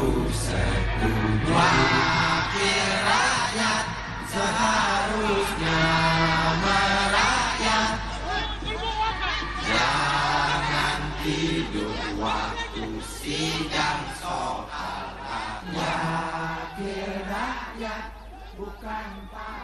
ku sekutu Wakil rakyat seharusnya merakyat Jangan tidur waktu sidang soal rakyat Wakil rakyat bukan tak